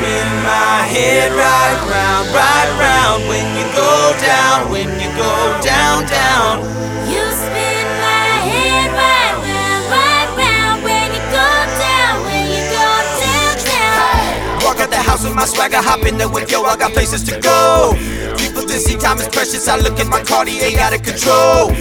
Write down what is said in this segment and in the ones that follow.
spin my head right round, right round when you go down, when you go down, down. You spin my head right round, right round when you go down, when you go down, down. Walk out the house with my swagger, hop in the whip, yo, I got places to go. People to see time is precious, I look at my Cartier out of control.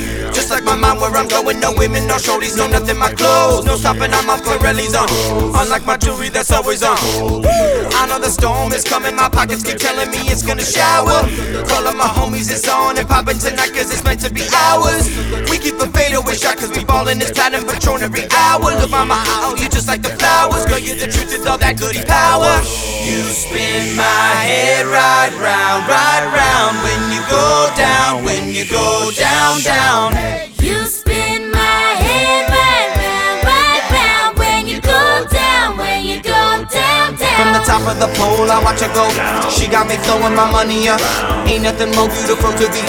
I'm going, no women, no shorties, no nothing, my clothes. No stopping, I'm on Pirelli's on. Unlike my jewelry that's always on. I know the storm is coming, my pockets keep telling me it's gonna shower. Call up my homies, it's on and popping tonight, cause it's meant to be ours. We keep a fadeaway shot, cause we ballin' this platinum patron every hour. Look, mama, I owe you just like the flowers. Girl, you're the truth with all that goody power. You spin my head right round, right round when you go down, when you go down, down. From the top of the pole, I watch her go. She got me throwing my money up. Ain't nothing more beautiful to be.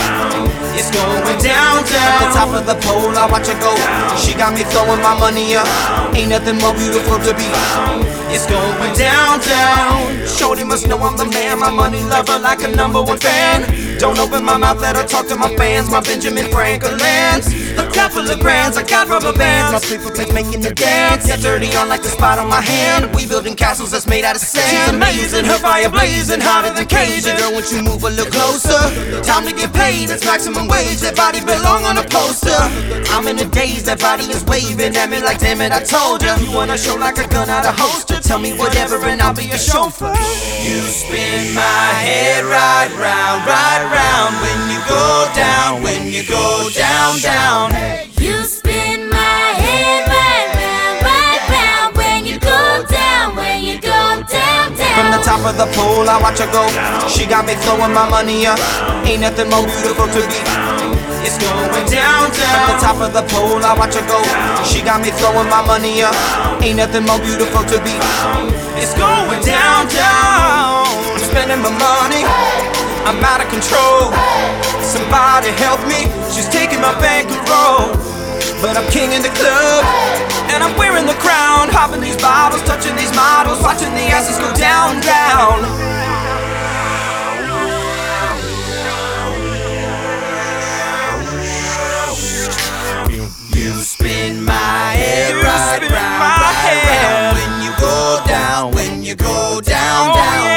It's going down, down. From the top of the pole, I watch her go. She got me throwing my money up. Ain't nothing more beautiful to be. It's going down, down. Shorty must know I'm the man. My money lover like a number one fan. Don't open my mouth, let her talk to my fans. My Benjamin Franklin's. A couple of grands, I got rubber bands. My people take making the dance. Get dirty on like the spot on my hand. We building castles that's made out of sand. She's amazing, her fire blazing hotter than Cajun. Girl, once you move a little closer, time to get paid. It's maximum wage. That body belong on a poster. I'm in a daze, that body is waving at me like, damn it, I told ya. You wanna show like a gun out of holster? Tell me whatever and I'll be your chauffeur. You spin my head right round, right round when you go down, when you go down, down. You spin my head right round, right round when you go down, when you go down, down. From the top of the pole, I watch her go. She got me throwing my money up. Ain't nothing more beautiful to be. It's going down, down. From the top of the pole, I watch her go. She got me throwing my money up. Ain't nothing more beautiful to be. It's going down, down. I'm spending my money. I'm out of control. Somebody help me. She's taking my bankroll. But I'm king in the club, and I'm wearing the crown. Hopping these bottles, touching these models, watching the asses go down, down. down, down.